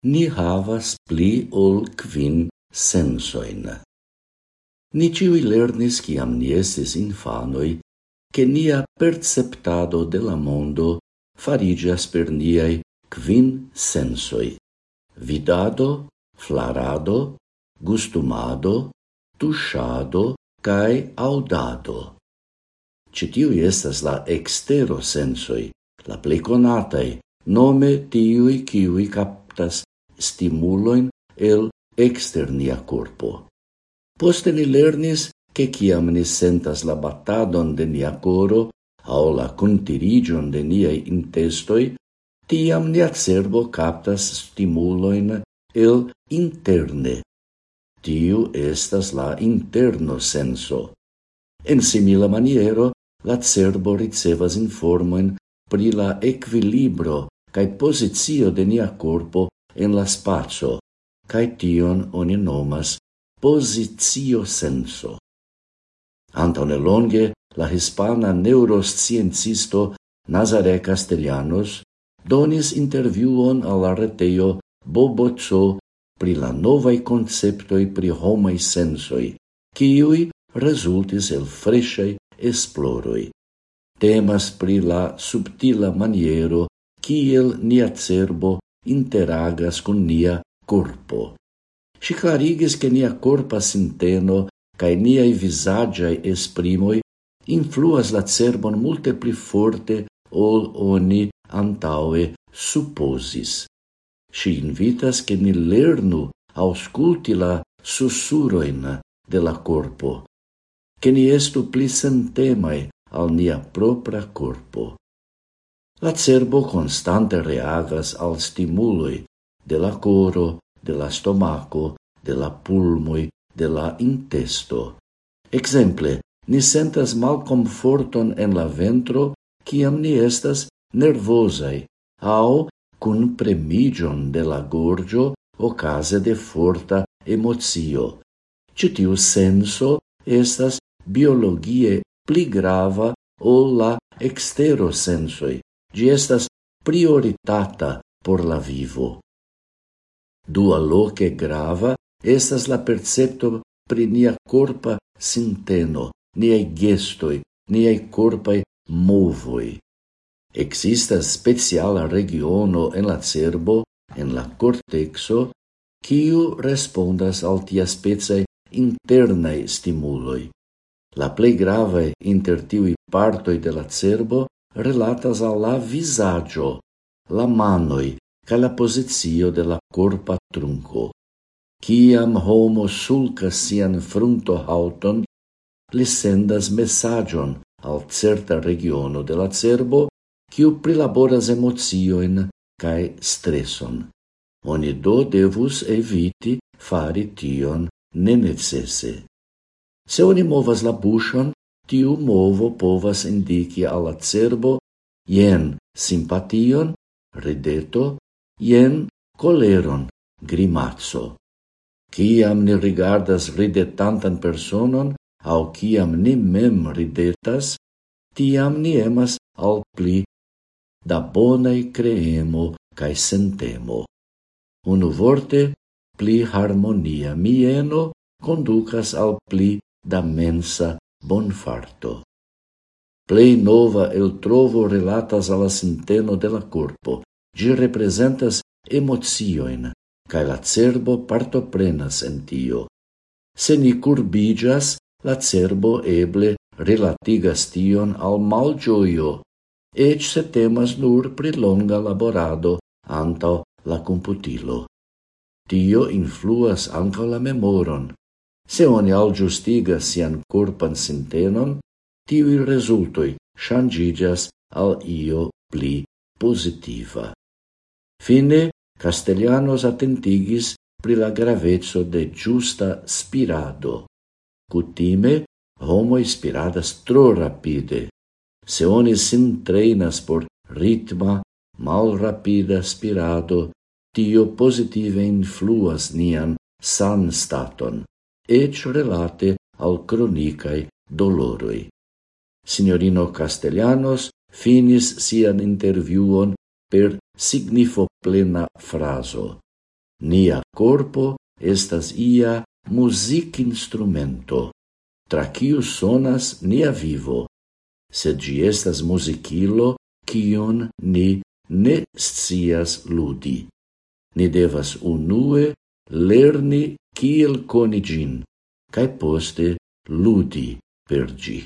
Ni havas pli ol kvin sensoin. Ni ciui lernis ciam ni estis infanoi che nia perceptado de la mondo farigias per niai quin sensoi. Vidado, flarado, gustumado, tuŝado cae audado. Citiui estas la extero sensoi, la pleconatai, nome tiui kiuj captas stimuloin el externia corpo. Poste ni lernis che ciam ni sentas la battadon de nia coro au la contirigion de niai intestoi, tiam nia cerbo captas stimuloin el interne. Tiu estas la interno senso. En simila maniero, la cerbo ricevas informoin pri la equilibro cae posizio de nia corpo en la spazio, cae tion oni nomas positio senso. Antone longe, la hispana neurosciencisto Nazare Castellanos donis interviuon alla reteio Boboco pri la novai conceptoi pri homai sensoi, kiui resultis el freshai esploroi. Temas pri la subtila maniero kiel nia cerbo interagas con nia corpo. Si clarigis che nia corpa sinteno cae niai visagiai esprimoi influas la cerbon multe pli forte ol oni antaue supposis. Si invitas che ni lernu ausculti la sussuroin de la corpo, che ni estu pli sentemai al nia propra corpo. La cerbo constante reagas al stimuloi de la coro, de la stomaco, de la pulmoi, de la intesto. Exemple, ni sentas malcomforton en la ventro ciam ni estas nervosai, au cun premigion de la gorgio ocase de forta emozio. Citiu senso estas biologie pli grava ol la extero sensoi, Gi estas prioritata por la vivo. Dua loce grava estas la percepto pri nia corpa sinteno, niai gestoi, niai corpai movoi. Existas speciala regiono en la cerbo, en la cortexo, quiu respondas al tia spezai internae stimuloi. La plei grave inter tiui partoi de la cerbo relatas al la visaggio, la manoi, ca la posizio de la corpa trunco. Ciam homo sulca sian frunto hauton, li sendas messagion al certa regiono de la cerbo, quiu prilaboras emozioin cae stresson. Oni do devus eviti fari tion nenecese. Se oni movas la buŝon, Tiu movo povas indiki al la cerbo jen simpation, rideto, jen coleron, grimazzo. Ciam ni rigardas ridetantan personon au ciam ni mem ridetas, tiam ni emas al pli da bonai creemo cae sentemo. Unu vorte, pli harmonia mieno conducas al pli da mensa bonfarto. Plei nova el trovo relatas alla sinteno de la corpo. Gi representas emocioin, cae la cerbo partoprenas en tio. Se ni curbigas, la cerbo eble relatigas tion al malgioio, ec se temas nur pri longa laborado anto la computilo. Tio influas anca la memoron, Se oni al giustiga sian corpan sintenon, tiui resultoi changigas al io pli positiva. Fine, Castellanos attentigis pri la gravezzo de giusta spirado. Cutime, homo ispiradas tro rapide. Se oni sin treinas por ritma, mal rapida spirado, tio positive influas nian san staton ec relate al cronicae doloroi. Signorino Castellanos finis sian interviuon per signifo plena fraso. Nia corpo estas ia music instrumento, tra quiu sonas nia vivo, sed gi estas musicilo quion ni ne scias ludi. Ni devas unue lerni kiel conigin, kaj poste ludi per ĝi.